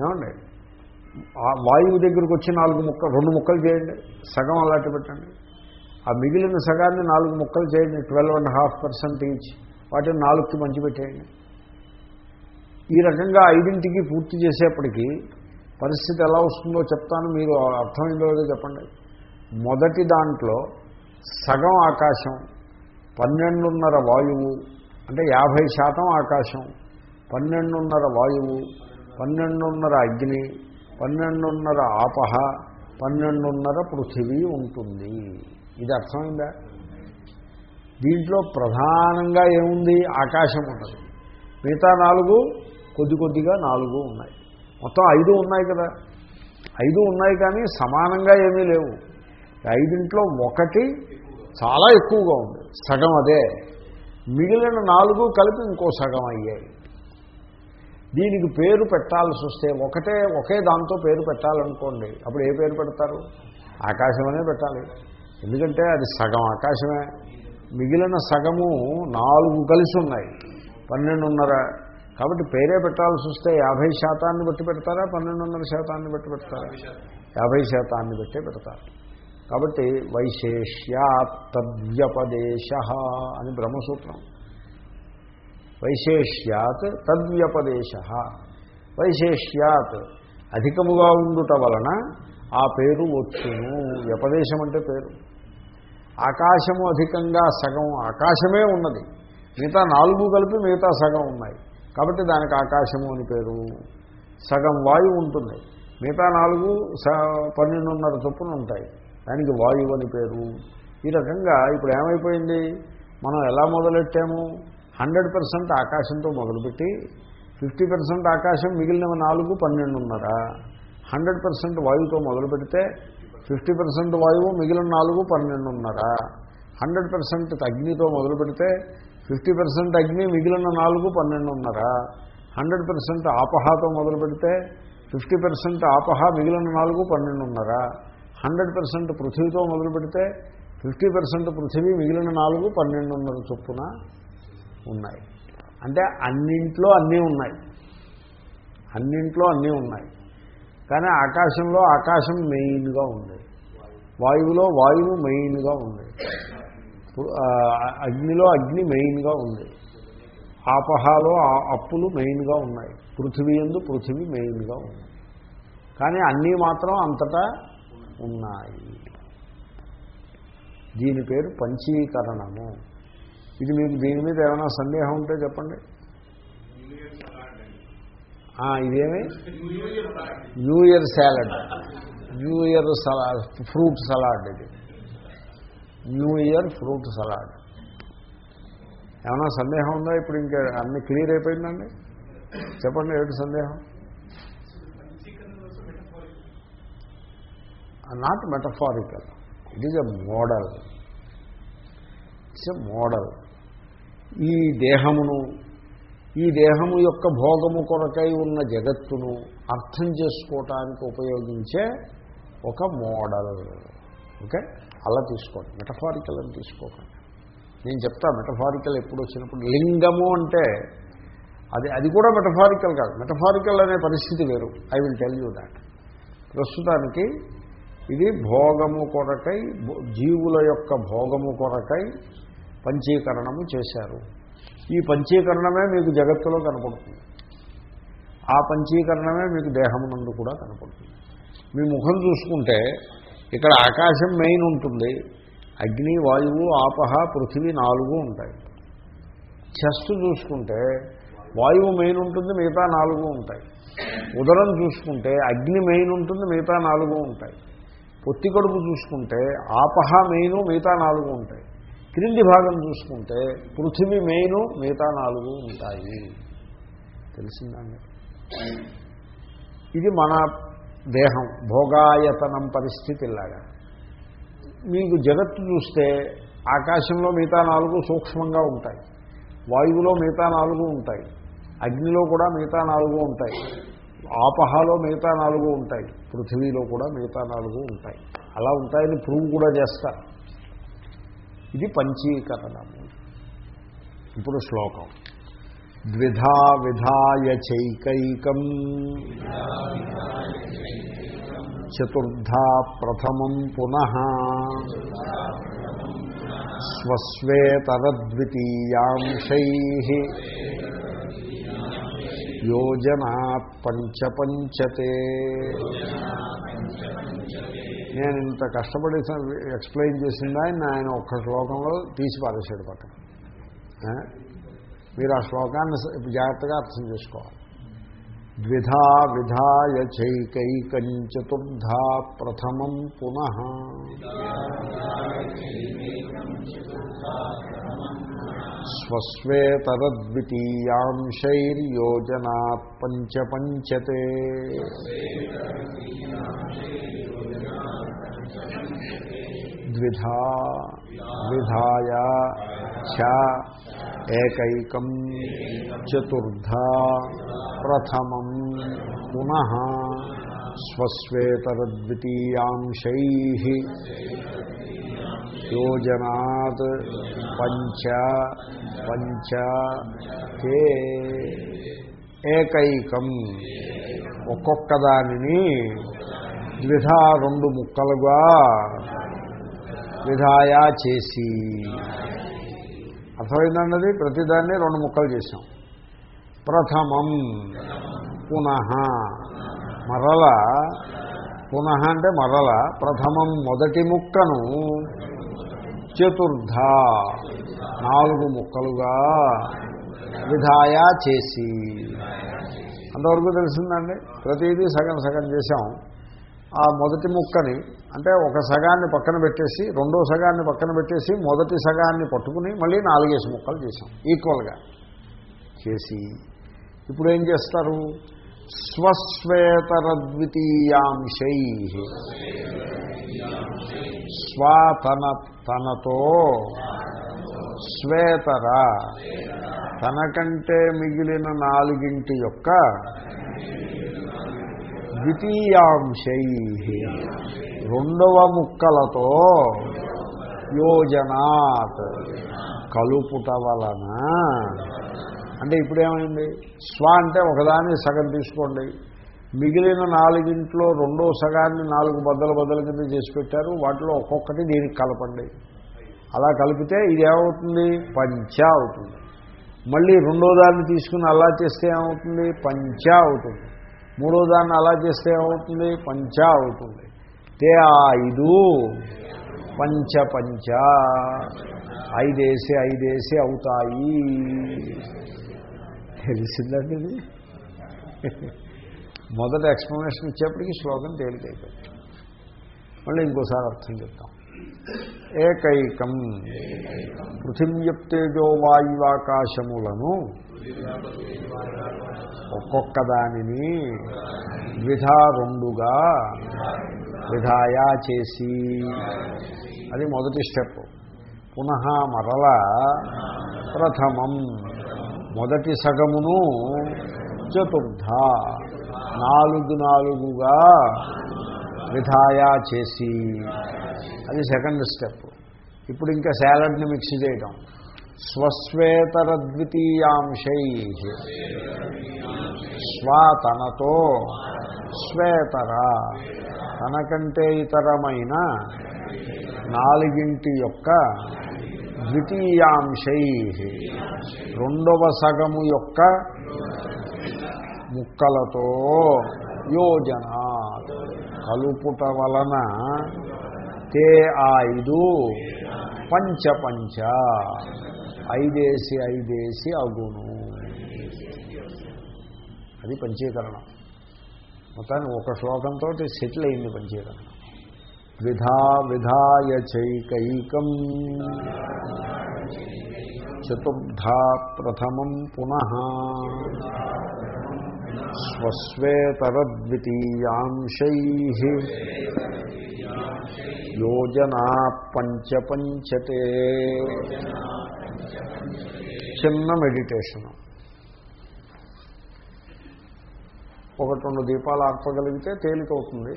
ఏమండి? వాయువు దగ్గరికి వచ్చి నాలుగు ముక్కలు రెండు ముక్కలు చేయండి. సగం అలాంటి పెట్టండి. ఆ మిగిలిన సగాన్ని నాలుగు ముక్కలు చేయండి. Twelve and half percent each. వాటిని నాలుగుకి పంచిపెట్టేయండి. ఈ రకంగా ఐదింటికి పూర్తి చేసేప్పటికీ పరిస్థితి ఎలా వస్తుందో చెప్తాను మీరు అర్థమైందో లేదో చెప్పండి. మొదటి దాంట్లో సగం ఆకాశం పన్నెండున్నర వాయువు అంటే యాభై శాతం ఆకాశం పన్నెండున్నర వాయువు పన్నెండున్నర అగ్ని పన్నెండున్నర ఆపహ పన్నెండున్నర పృథివీ ఉంటుంది. ఇది అర్థమైందా? దీంట్లో ప్రధానంగా ఏముంది? ఆకాశం ఉన్నది మిగతా నాలుగు కొద్ది కొద్దిగా నాలుగు ఉన్నాయి. మొత్తం ఐదు ఉన్నాయి కదా. ఐదు ఉన్నాయి కానీ సమానంగా ఏమీ లేవు. ఐదింట్లో ఒకటి చాలా ఎక్కువగా ఉంది. సగం అదే. మిగిలిన నాలుగు కలిపి ఇంకో సగం అయ్యాయి. దీనికి పేరు పెట్టాల్సి వస్తే ఒకటే ఒకే దాంతో పేరు పెట్టాలనుకోండి అప్పుడు ఏ పేరు పెడతారు? ఆకాశమనే పెట్టాలి. ఎందుకంటే అది సగం ఆకాశమే. మిగిలిన సగము నాలుగు కలిసి ఉన్నాయి. పన్నెండున్నర కాబట్టి పేరే పెట్టాల్సి వస్తే యాభై శాతాన్ని బట్టి పెడతారా? పన్నెండున్నర శాతాన్ని బట్టి పెడతారా? యాభై శాతాన్ని బట్టే పెడతారు. కాబట్టి వైశేష్యాత్ తద్వ్యపదేశ అని బ్రహ్మసూత్రం. వైశేష్యాత్ తద్వ్యపదేశ వైశేష్యాత్ అధికముగా ఉండుట వలన ఆ పేరు వచ్చును. వ్యపదేశం అంటే పేరు. ఆకాశము అధికంగా సగం ఆకాశమే ఉన్నది. మిగతా నాలుగు కలిపి మిగతా సగం ఉన్నాయి. కాబట్టి దానికి ఆకాశము అని పేరు. సగం వాయువు ఉంటుంది. మిగతా నాలుగు పన్నెండున్నర చొప్పున ఉంటాయి. దానికి వాయువు అని పేరు. ఈ రకంగా ఇప్పుడు ఏమైపోయింది? మనం ఎలా మొదలెట్టాము? హండ్రెడ్ పర్సెంట్ ఆకాశంతో మొదలుపెట్టి ఫిఫ్టీ పర్సెంట్ ఆకాశం మిగిలిన నాలుగు పన్నెండున్నర. హండ్రెడ్ పర్సెంట్ వాయువుతో మొదలు పెడితే ఫిఫ్టీ పర్సెంట్ వాయువు మిగిలిన నాలుగు పన్నెండున్నర. హండ్రెడ్ పర్సెంట్ అగ్నితో మొదలు పెడితే ఫిఫ్టీ పర్సెంట్ అగ్ని మిగిలిన నాలుగు పన్నెండున్నర హండ్రెడ్ పర్సెంట్ ఆపహాతో మొదలు పెడితే ఫిఫ్టీ పర్సెంట్ ఆపహ మిగిలిన నాలుగు పన్నెండున్నర హండ్రెడ్ పర్సెంట్ పృథివీతో మొదలు పెడితే ఫిఫ్టీ పర్సెంట్ పృథివీ మిగిలిన నాలుగు పన్నెండున్నర చొప్పున ఉన్నాయి. అంటే అన్నింట్లో అన్నీ ఉన్నాయి. అన్నింట్లో అన్నీ ఉన్నాయి. కానీ ఆకాశంలో ఆకాశం మెయిన్గా ఉంది. వాయువులో వాయువు మెయిన్గా ఉంది. అగ్నిలో అగ్ని మెయిన్గా ఉంది. ఆపహాలో అప్పులు మెయిన్గా ఉన్నాయి. పృథివీ ఎందు పృథివీ మెయిన్గా ఉంది. కానీ అన్నీ మాత్రం అంతటా ఉన్నాయి. దీని పేరు పంచీకరణము. ఇది మీకు దీని మీద ఏమైనా సందేహం ఉంటే చెప్పండి. ఇదేమి? New year salad new year salad fruit salad ఇది. New year fruit salad. ఏమైనా సందేహం ఉందా ఇప్పుడు ఇంకా అన్ని క్లియర్ అయిపోయిందండి? చెప్పండి ఏమిటి సందేహం? Not metaphorical it is a model it's a model ఈ దేహమును ఈ దేహము యొక్క భోగము కొరకై ఉన్న జగత్తును అర్థం చేసుకోవటానికి ఉపయోగించే ఒక మోడల్ ఓకే అలా తీసుకోండి మెటఫారికల్ అని తీసుకోకండి. నేను చెప్తా మెటఫారికల్ ఎప్పుడు వచ్చినప్పుడు లింగము అంటే అది అది కూడా మెటఫారికల్ కాదు. మెటఫారికల్ అనే పరిస్థితి వేరు. I will tell you that ప్రస్తుతానికి ఇది భోగము కొరకై జీవుల యొక్క భోగము కొరకై పంచీకరణము చేశారు. ఈ పంచీకరణమే మీకు జగత్తులో కనపడుతుంది. ఆ పంచీకరణమే మీకు దేహమునందు కూడా కనపడుతుంది. మీ ముఖం చూసుకుంటే ఇక్కడ ఆకాశం మెయిన్ ఉంటుంది. అగ్ని వాయువు ఆపహ పృథివీ నాలుగు ఉంటాయి. చెస్ట్ చూసుకుంటే వాయువు మెయిన్ ఉంటుంది మిగతా నాలుగు ఉంటాయి. ఉదరం చూసుకుంటే అగ్ని మెయిన్ ఉంటుంది మిగతా నాలుగు ఉంటాయి. పొత్తి కడుపు చూసుకుంటే ఆపహ మెయిన్ మిగతా నాలుగు ఉంటాయి. క్రింది భాగం చూసుకుంటే పృథివీ మెయిన్ మిగతా నాలుగు ఉంటాయి. తెలిసిందండి ఇది మన దేహం భోగాయతనం పరిస్థితిలాగా మీకు జగత్తు చూస్తే ఆకాశంలో మిగతా నాలుగు సూక్ష్మంగా ఉంటాయి. వాయువులో మిగతా నాలుగు ఉంటాయి. అగ్నిలో కూడా మిగతా నాలుగు ఉంటాయి. ఆపహాలో మిగతా నాలుగు ఉంటాయి. పృథివీలో కూడా మిగతా నాలుగు ఉంటాయి. అలా ఉంటాయని ప్రూవ్ కూడా చేస్తారు. ఇది పంచీకరణము. ఇప్పుడు శ్లోకం. ద్విధా విధాయ చైకైకం చతుర్థా ప్రథమం పునః స్వస్వేతరద్వితీయాంశై యోజనాత్ పంచపంచతే నేను ఇంత కష్టపడి ఎక్స్ప్లెయిన్ చేసింది ఆయన ఆయన ఒక్క శ్లోకంలో తీసి పారేశాడు పక్కన మీరు ఆ శ్లోకాన్ని స- జాగ్రత్తగా అర్థం చేసుకోవాలి ద్విధా విధాయ చైకైకం చతుర్థా ప్రథమం పునః స్వస్వేతరద్వితీయాంశైర్యోజనాత్ పంచపంచతే ద్విధా విధాయ చ ఏకైకం చతుర్థా ప్రథమం పునః స్వస్వేతరద్వితీయాంశై యోజనాత్ పంచ పంచ కే ఏకైకం ఒక్కొక్క దానిని ద్విధా రెండు ముక్కలుగా విధాయా చేసి అర్థమైందన్నది? ప్రతిదాన్ని రెండు ముక్కలు చేశాం. ప్రథమం పునః. మరల పునః అంటే మరల ప్రథమం మొదటి ముక్కను చతుర్థ. నాలుగు ముక్కలుగా విధాయా చేసి. అంతవరకు తెలిసిందండి? ప్రతిదీ సగం సగం చేశాం. ఆ మొదటి ముక్కని అంటే ఒక సగాన్ని పక్కన పెట్టేసి రెండో సగాన్ని పక్కన పెట్టేసి మొదటి సగాన్ని పట్టుకుని మళ్ళీ నాలుగేసి ముక్కలు చేసాం ఈక్వల్గా చేసి ఇప్పుడు ఏం చేస్తారు? స్వస్వేతరద్వితీయాంశై స్వా తన తనతో శ్వేతర తనకంటే మిగిలిన నాలుగింటి యొక్క ద్వితీయాంశై. రెండవ ముక్కలతో యోజనాత్ కలుపుట వలన. అంటే ఇప్పుడేమైంది? స్వ అంటే ఒకదాన్ని సగం తీసుకోండి. మిగిలిన నాలుగింట్లో రెండో సగాన్ని నాలుగు బద్దల బద్దల కింద చేసి పెట్టారు. వాటిలో ఒక్కొక్కటి దీనికి కలపండి. అలా కలిపితే ఇది ఏమవుతుంది? పంచ అవుతుంది. మళ్ళీ రెండో దాన్ని తీసుకుని అలా చేస్తే ఏమవుతుంది? పంచ అవుతుంది. మూడో దాన్ని అలా చేస్తే ఏమవుతుంది? పంచ అవుతుంది. తే ఐదు. పంచ పంచ. ఐదేసి ఐదేసి అవుతాయి. తెలిసిందండి ఇది? మొదట ఎక్స్ప్లెనేషన్ ఇచ్చేప్పటికి శ్లోకం తేలికైపోయింది. మళ్ళీ ఇంకోసారి అర్థం చెప్తాం. ఏకైకం. పృథివ్యప్తేజో వాయువాకాశములను ఒక్కొక్క దానిని ద్విధా రెండుగా విధాయా చేసి. అది మొదటి స్టెప్. పునః మరల ప్రథమం. మొదటి సగమును చతుర్థ. నాలుగు నాలుగుగా విధాయా చేసి. అది సెకండ్ స్టెప్. ఇప్పుడు ఇంకా శాలడ్ని మిక్స్ చేయడం స్వస్వేతర ద్వితీయాంశై స్వా శ్వేతర తనకంటే ఇతరమైన నాలుగింటి యొక్క ద్వితీయాంశై రెండవ సగము యొక్క ముక్కలతో యోజన కలుపుట వలన తే ఆ ఐదు పంచ పంచ ఐదేసి ఐదేసి అగును అది పంచీకరణం. మొత్తాన్ని ఒక శ్లోకంతో సెటిల్ అయింది పంచీకరణం. విధా విధాయ చైకైకం. చతుర్థా ప్రథమం పునః. స్వస్వేతరద్వితీయాంశై యోజనా పంచపంచతే చిన్న మెడిటేషను. ఒకటి రెండు దీపాలు ఆర్పగలిగితే తేలికవుతుంది.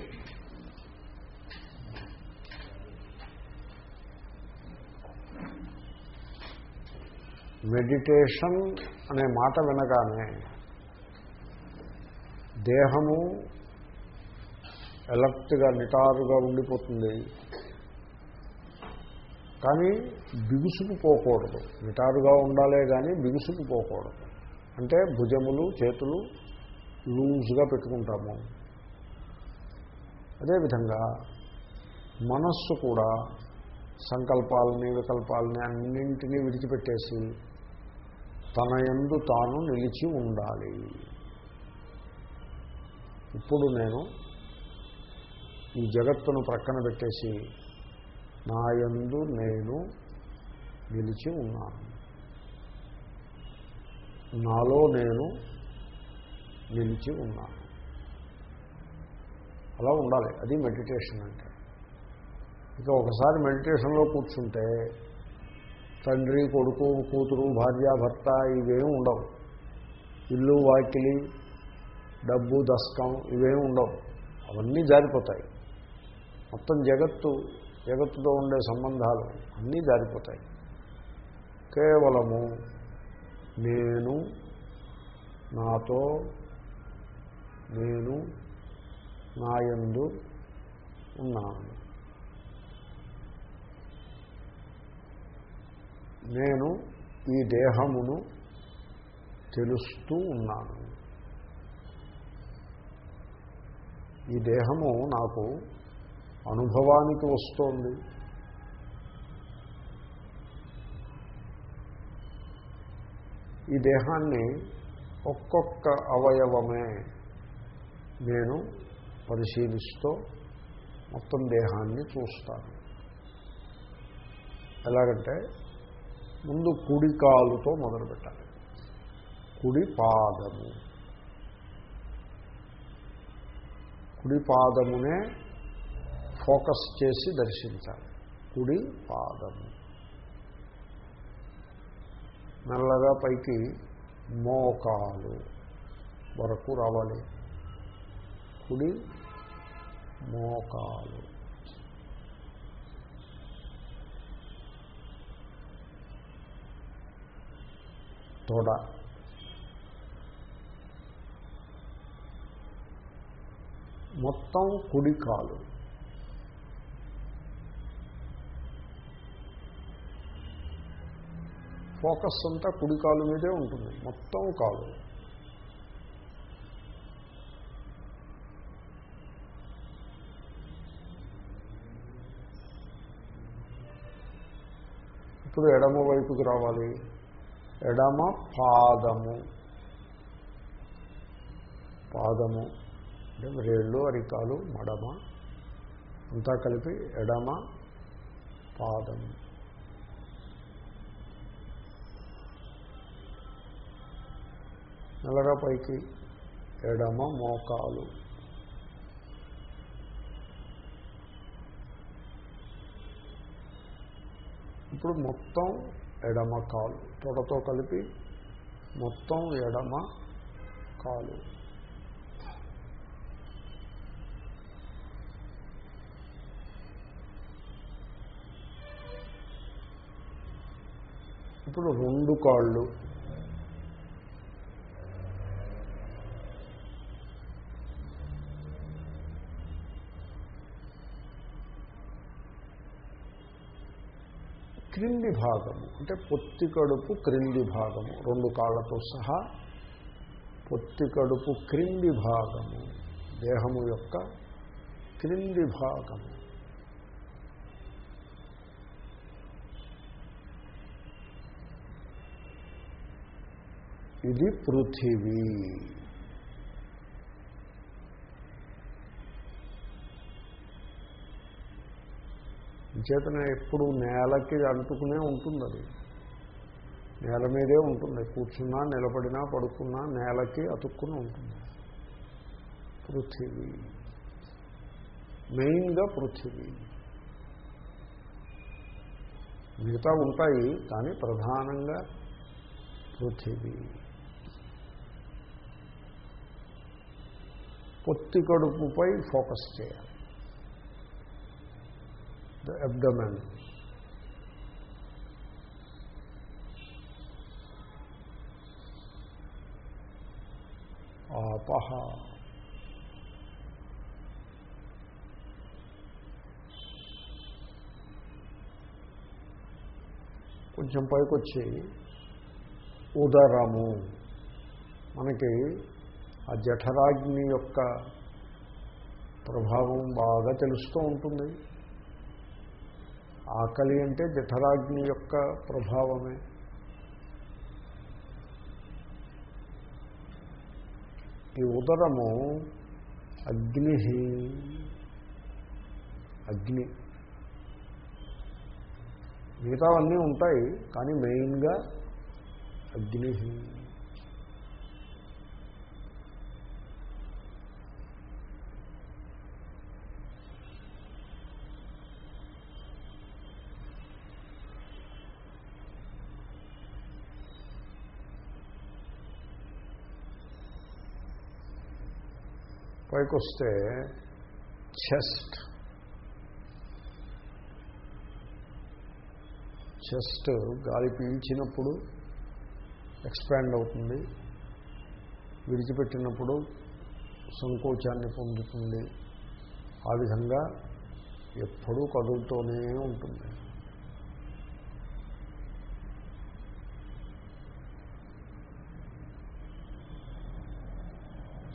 మెడిటేషన్ అనే మాట వినగానే దేహము ఎలర్ట్గా నిటారుగా ఉండిపోతుంది. కానీ బిగుసుకుపోకూడదు నిటారుగా ఉండాలే కానీ బిగుసుకుపోకూడదు అంటే భుజములు చేతులు లూజ్గా పెట్టుకుంటాము. అదేవిధంగా మనస్సు కూడా సంకల్పాలని వికల్పాలని అన్నింటినీ విడిచిపెట్టేసి తన ఎందు తాను నిలిచి ఉండాలి. ఇప్పుడు నేను ఈ జగత్తును ప్రక్కన పెట్టేసి నా యందు నేను నిలిచి ఉన్నాను. నాలో నేను నిలిచి ఉన్నాను. అలా ఉండాలి. అది మెడిటేషన్ అంటే. ఇక ఒకసారి మెడిటేషన్లో కూర్చుంటే తండ్రి కొడుకు కూతురు భార్య భర్త ఇవేమి ఉండవు. ఇల్లు వాకిలి డబ్బు దస్కం ఇవేమి ఉండవు. అవన్నీ జారిపోతాయి. మొత్తం జగత్తు జగత్తుతో ఉండే సంబంధాలు అన్నీ జారిపోతాయి. కేవలము నేను నాతో నేను నాయందు ఉన్నాను. నేను ఈ దేహమును తెలుస్తూ ఉన్నాను. ఈ దేహము నాకు అనుభవానికి వస్తోంది. ఈ దేహాన్ని ఒక్కొక్క అవయవమే నేను పరిశీలిస్తూ మొత్తం దేహాన్ని చూస్తాను. ఎలాగంటే ముందు కుడి కాలుతో మొదలుపెట్టాలి. కుడి పాదము. కుడి పాదమునే ఫోకస్ చేసి దర్శించాలి. కుడి పాదము. మెల్లగా పైకి మోకాలు వరకు రావాలి. కుడి మోకాలు. తొడ. మొత్తం కుడి కాలు. ఫోకస్ అంతా కుడి కాలు మీదే ఉంటుంది మొత్తం కాలు. ఇప్పుడు ఎడమ వైపుకి రావాలి. ఎడమ పాదము. పాదము. అంటే రేళ్ళు అరికాలు మడమ అంతా కలిపి ఎడమ పాదం. మెల్లగా పైకి ఎడమ మోకాలు. ఇప్పుడు మొత్తం ఎడమ కాలు తొడతో కలిపి మొత్తం ఎడమ కాలు. ఇప్పుడు రెండు కాళ్ళు. క్రింది భాగము అంటే పొత్తి కడుపు క్రింది భాగము రెండు కాళ్ళతో సహా పొత్తి కడుపు క్రింది భాగము దేహము యొక్క క్రింది భాగము. ఇది పృథివీ. చేతన ఎప్పుడు నేలకి అంటుకునే ఉంటుంది అది నేల మీదే ఉంటుంది. కూర్చున్నా నిలబడినా పడుకున్నా నేలకి అతుక్కుని ఉంటుంది. పృథివీ. మెయిన్గా పృథివీ. మిగతా ఉంటాయి కానీ ప్రధానంగా పృథివీ. పొత్తి కడుపుపై ఫోకస్ చేయాలి. ద అబ్డమెన్ ఆపహ. కొంచెం పైకొచ్చి ఉదరము. మనకి ఆ జఠరాగ్ని యొక్క ప్రభావం బాగా తెలుస్తూ ఉంటుంది. ఆకలి అంటే జఠరాగ్ని యొక్క ప్రభావమే. ఈ ఉదరము అగ్ని అగ్ని. మిగతావన్నీ ఉంటాయి కానీ మెయిన్గా అగ్ని. పైకొస్తే చెస్ట్. చెస్ట్ గాలి పీల్చినప్పుడు ఎక్స్పాండ్ అవుతుంది. విడిచిపెట్టినప్పుడు సంకోచాన్ని పొందుతుంది. ఆ విధంగా ఎప్పుడూ కదులుతూనే ఉంటుంది.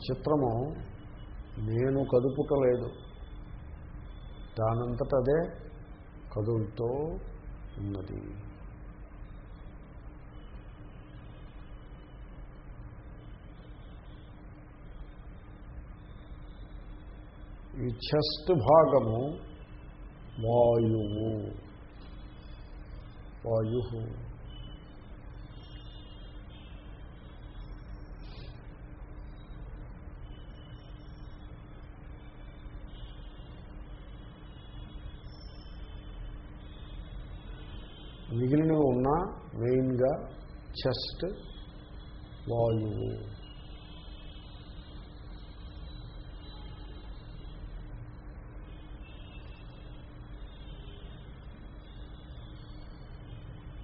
చిత్రము నేను కదుపుటలేదు. దానంతట అదే కదులుతో ఉన్నది. ఈ చెస్ట్ భాగము వాయువు. వాయు మిగిలినవి ఉన్నా మెయిన్గా చెస్ట్ వాయువు.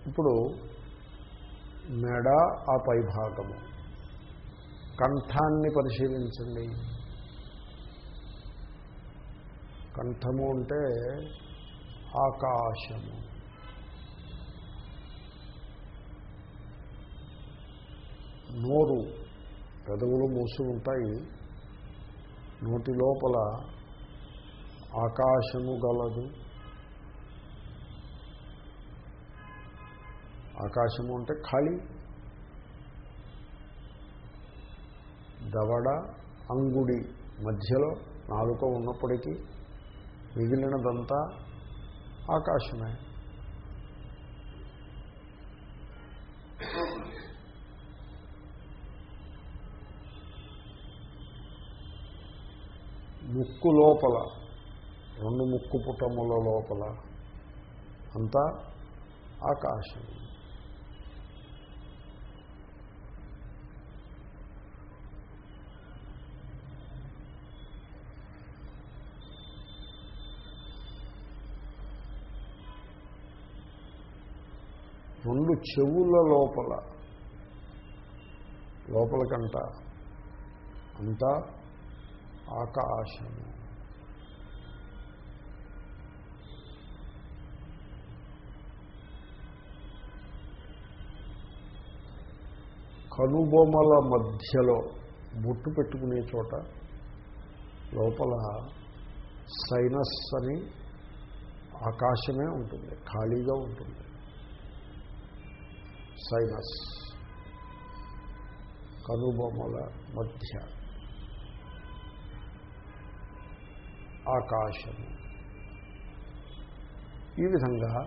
ఇప్పుడు మెడ ఆ పైభాగము. కంఠాన్ని పరిశీలించండి. కంఠము అంటే ఆకాశము. నోరు పెదవులు మూసి ఉంటాయి నోటి లోపల ఆకాశము గలదు. ఆకాశము అంటే ఖాళీ. దవడ అంగుడి మధ్యలో నాలుక ఉన్నప్పటికీ మిగిలినదంతా ఆకాశమే. ముక్కు లోపల రెండు ముక్కు పుటముల లోపల అంతా ఆకాశం. రెండు చెవుల లోపల లోపలకంట అంతా ఆకాశము కనుబొమ్మల మధ్యలో బొట్టు పెట్టుకునే చోట లోపల సైనస్ అని ఆకాశమే ఉంటుంది ఖాళీగా ఉంటుంది. సైనస్. కనుబొమ్మల మధ్య. ఆకాశము ఈ విధంగా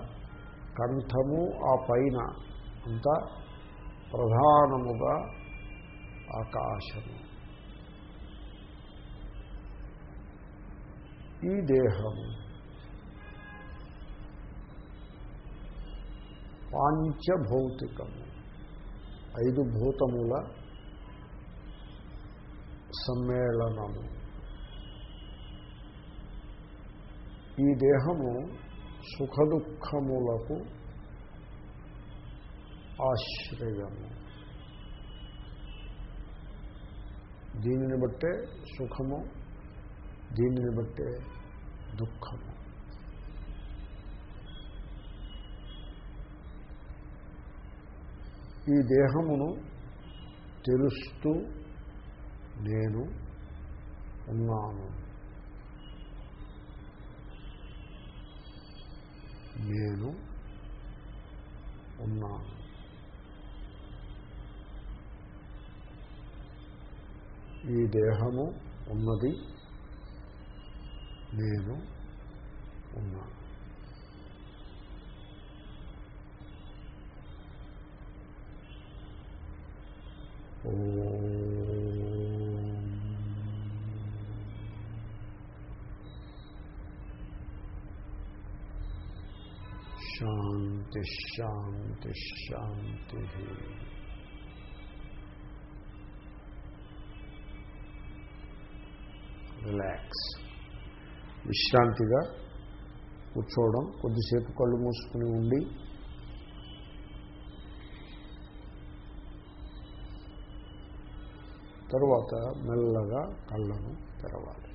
కంఠము ఆ పైన అంతా ప్రధానముగా ఆకాశము. ఈ దేహము పాంచభౌతికము. ఐదు భూతముల సమ్మేళనము. ఈ దేహము సుఖదుఖములకు ఆశ్రయము. దీనిని బట్టే సుఖము దీనిని బట్టే దుఃఖము. ఈ దేహమును తెలుస్తూ నేను ఉన్నాను. నేను ఉన్నాను. ఈ దేహము ఉన్నది నేను ఉన్నాను. ఓ శాంతి శాంతి. రిలాక్స్ విశ్రాంతిగా కూర్చోవడం కొద్దిసేపు కళ్ళు మూసుకుని ఉండి తరువాత మెల్లగా కళ్ళను తెరవాలి.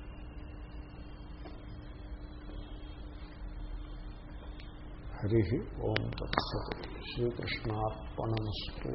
హరి ఓం తత్సత్. శ్రీకృష్ణార్పణమస్తు.